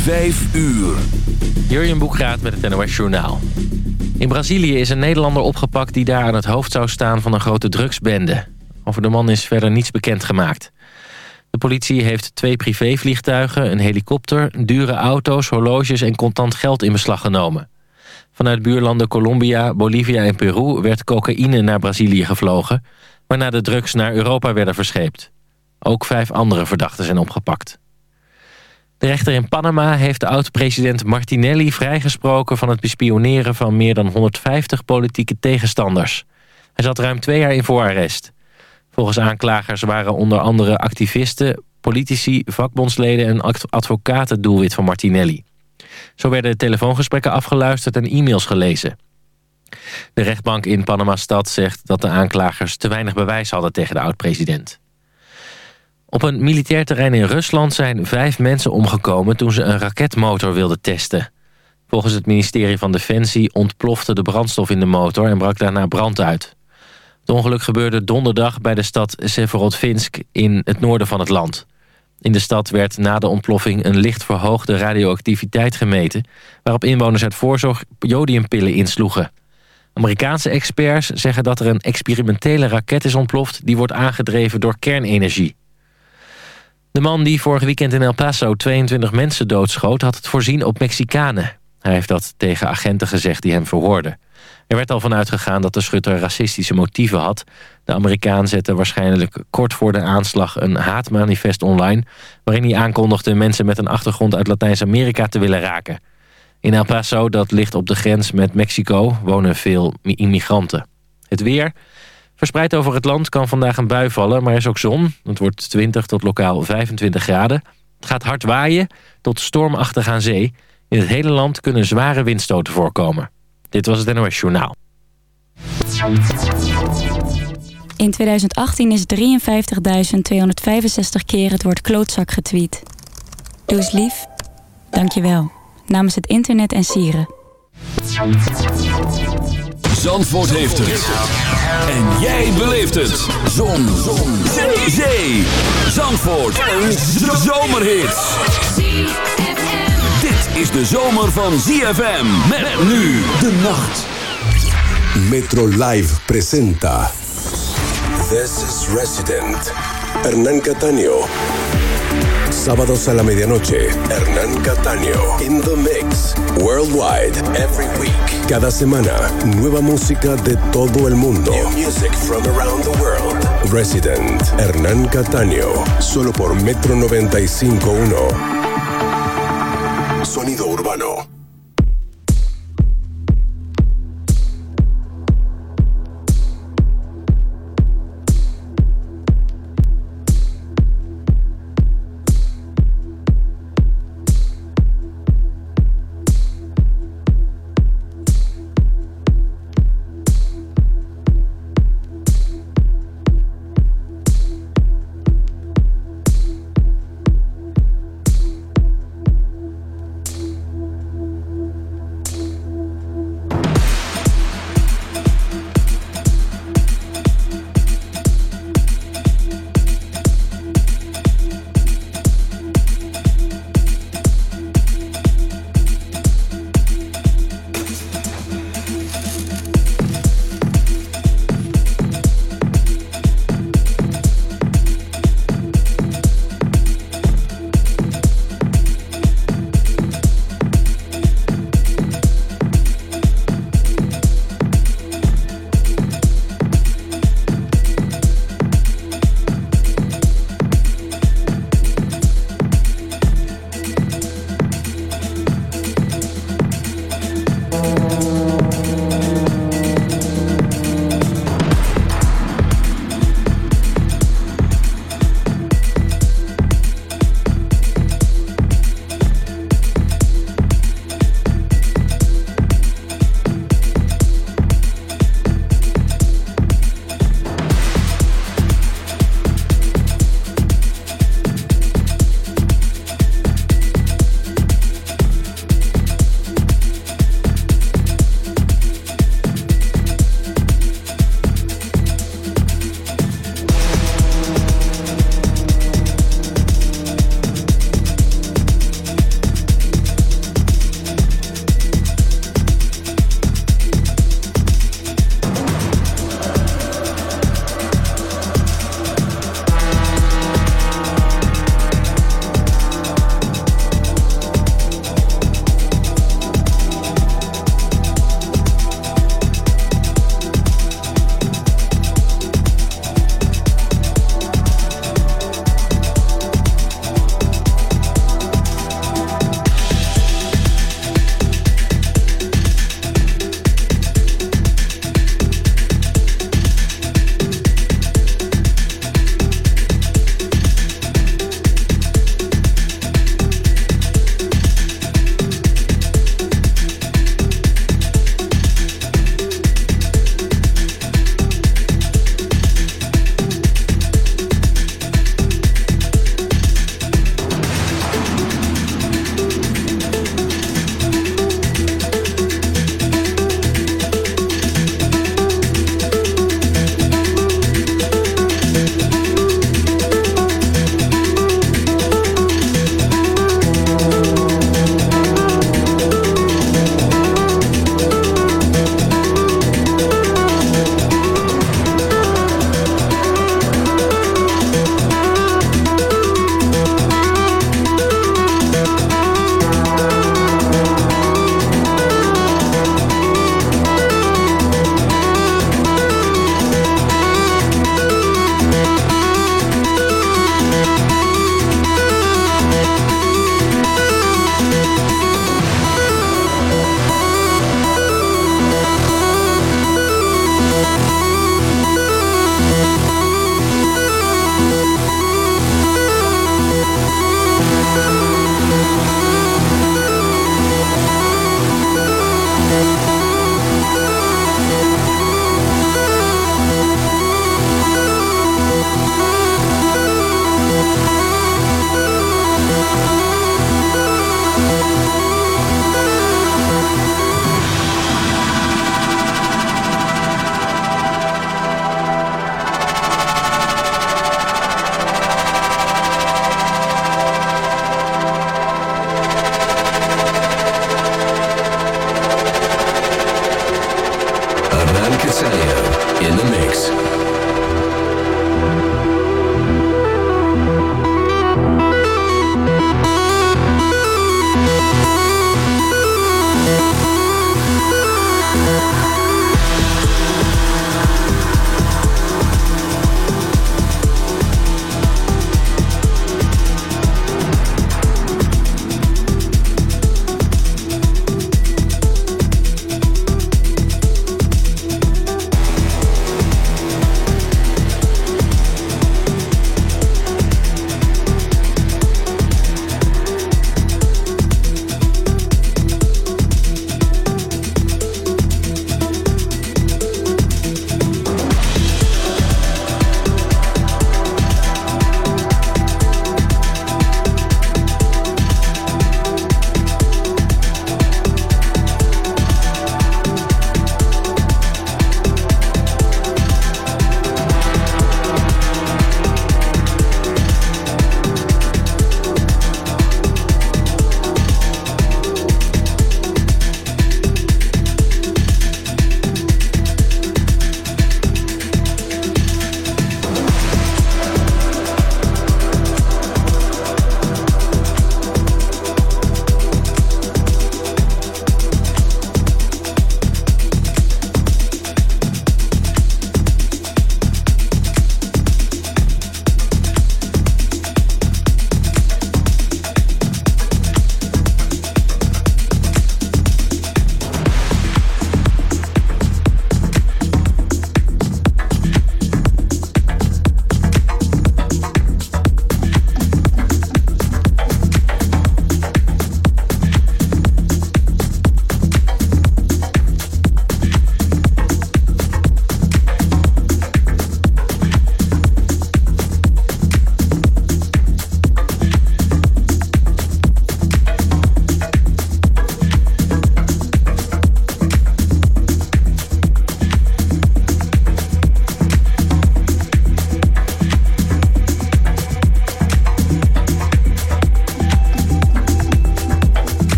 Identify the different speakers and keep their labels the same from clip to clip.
Speaker 1: Vijf uur.
Speaker 2: Jurjen Boekraat met het NOS Journaal. In Brazilië is een Nederlander opgepakt die daar aan het hoofd zou staan van een grote drugsbende. Over de man is verder niets bekendgemaakt. De politie heeft twee privévliegtuigen, een helikopter, dure auto's, horloges en contant geld in beslag genomen. Vanuit buurlanden Colombia, Bolivia en Peru werd cocaïne naar Brazilië gevlogen, waarna de drugs naar Europa werden verscheept. Ook vijf andere verdachten zijn opgepakt. De rechter in Panama heeft de oud-president Martinelli vrijgesproken... van het bespioneren van meer dan 150 politieke tegenstanders. Hij zat ruim twee jaar in voorarrest. Volgens aanklagers waren onder andere activisten, politici, vakbondsleden... en advocaten doelwit van Martinelli. Zo werden telefoongesprekken afgeluisterd en e-mails gelezen. De rechtbank in Panama-stad zegt dat de aanklagers te weinig bewijs hadden tegen de oud-president. Op een militair terrein in Rusland zijn vijf mensen omgekomen... toen ze een raketmotor wilden testen. Volgens het ministerie van Defensie ontplofte de brandstof in de motor... en brak daarna brand uit. Het ongeluk gebeurde donderdag bij de stad Severodvinsk in het noorden van het land. In de stad werd na de ontploffing een licht verhoogde radioactiviteit gemeten... waarop inwoners uit voorzorg jodiumpillen insloegen. Amerikaanse experts zeggen dat er een experimentele raket is ontploft... die wordt aangedreven door kernenergie. De man die vorig weekend in El Paso 22 mensen doodschoot... had het voorzien op Mexicanen. Hij heeft dat tegen agenten gezegd die hem verhoorden. Er werd al vanuit gegaan dat de schutter racistische motieven had. De Amerikaan zette waarschijnlijk kort voor de aanslag een haatmanifest online... waarin hij aankondigde mensen met een achtergrond uit Latijns-Amerika te willen raken. In El Paso, dat ligt op de grens met Mexico, wonen veel immigranten. Het weer... Verspreid over het land kan vandaag een bui vallen, maar er is ook zon. Het wordt 20 tot lokaal 25 graden. Het gaat hard waaien tot stormachtig aan zee. In het hele land kunnen zware windstoten voorkomen. Dit was het NOS Journaal.
Speaker 3: In 2018 is 53.265 keer het woord klootzak getweet. Doe eens lief. Dank je wel. Namens het internet en sieren.
Speaker 1: Zandvoort heeft het. En jij beleeft het. Zon. Zon. Zee. Zee. Zandvoort. Een zomerhit. Dit is de zomer van ZFM. Met nu de nacht.
Speaker 4: Metro Live presenta. This is Resident. Hernán Cataño. Sábados a la medianoche, Hernán Cataño. In the mix. Worldwide. Every week. Cada semana, nueva música de todo el mundo. New music from around the world. Resident. Hernán Cataño. Solo por Metro 95.1. Sonido urbano.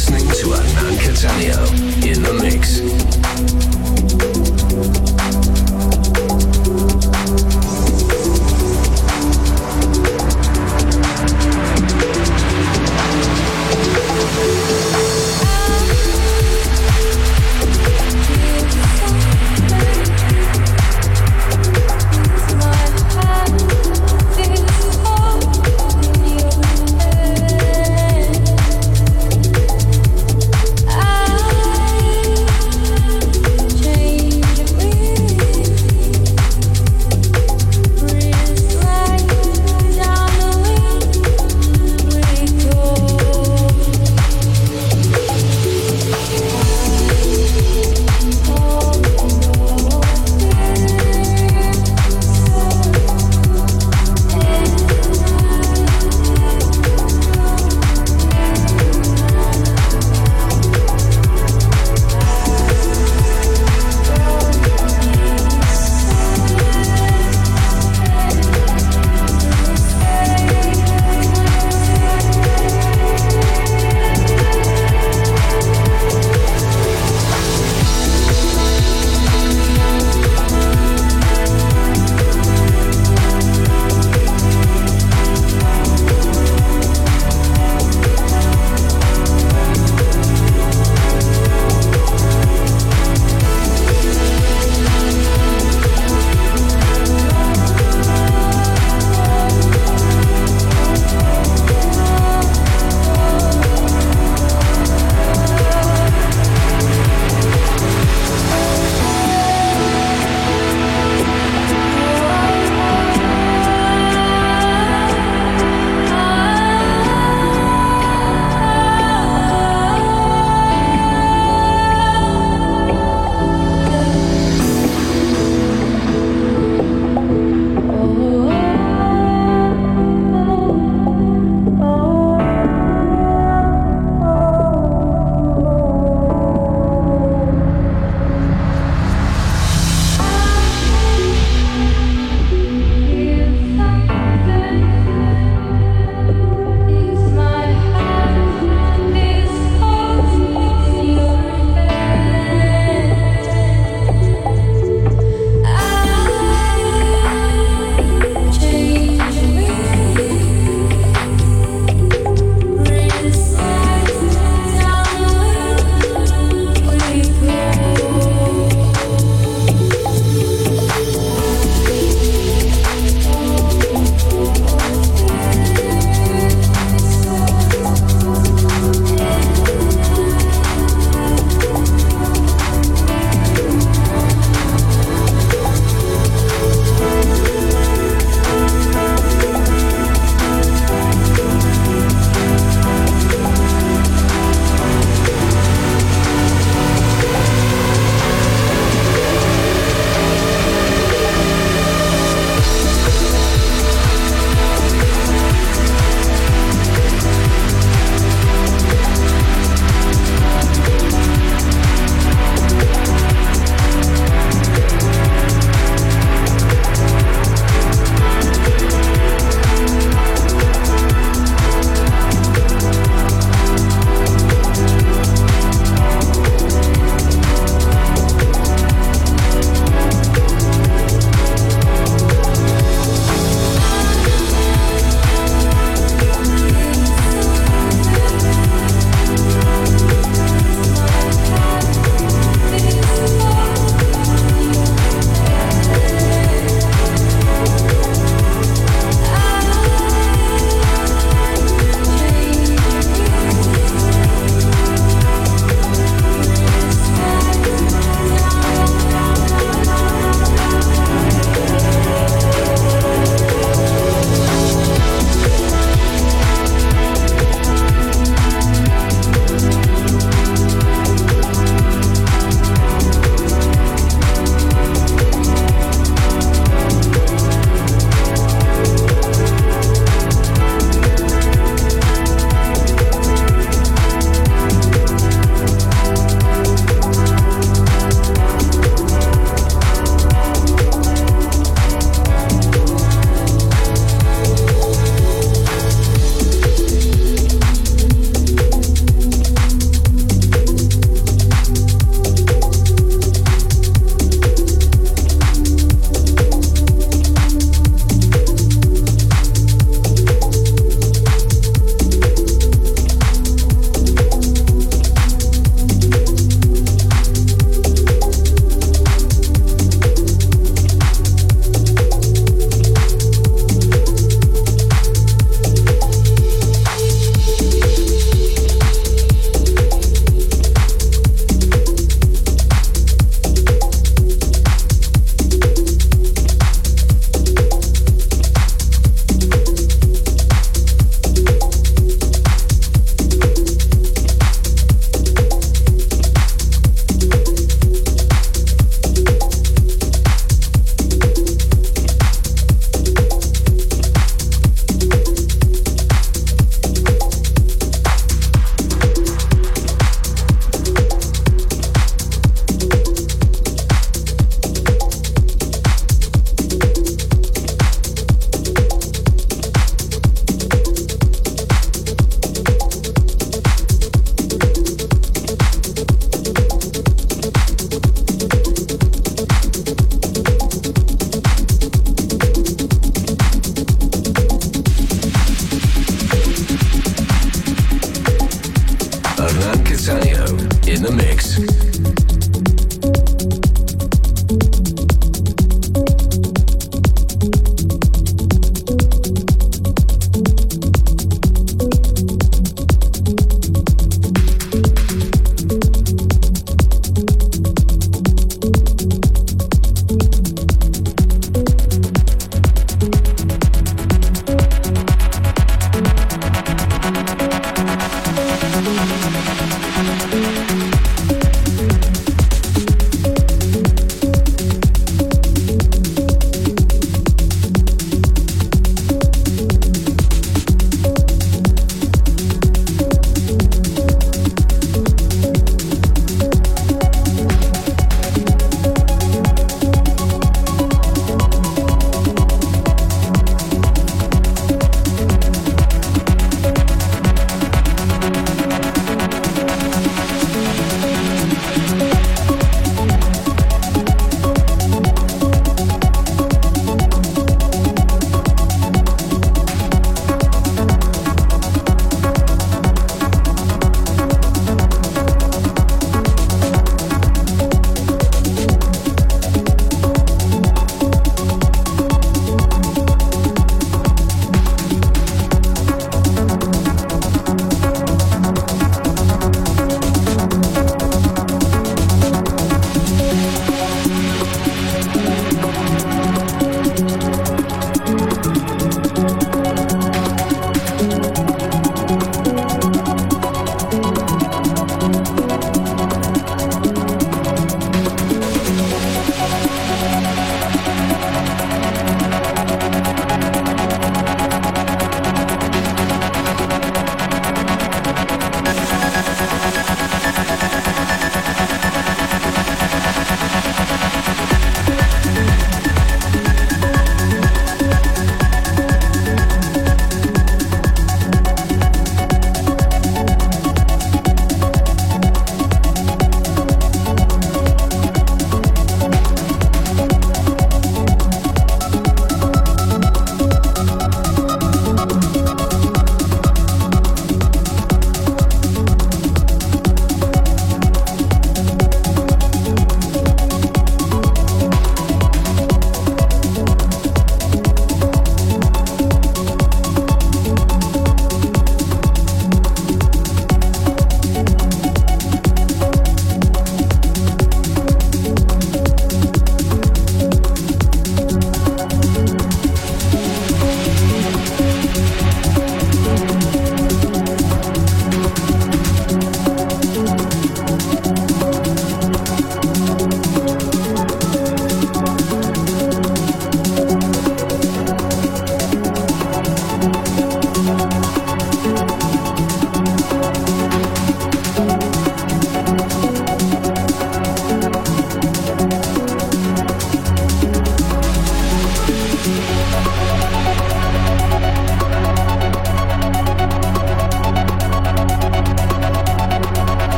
Speaker 1: listening to
Speaker 5: Adnan Catania in the mix.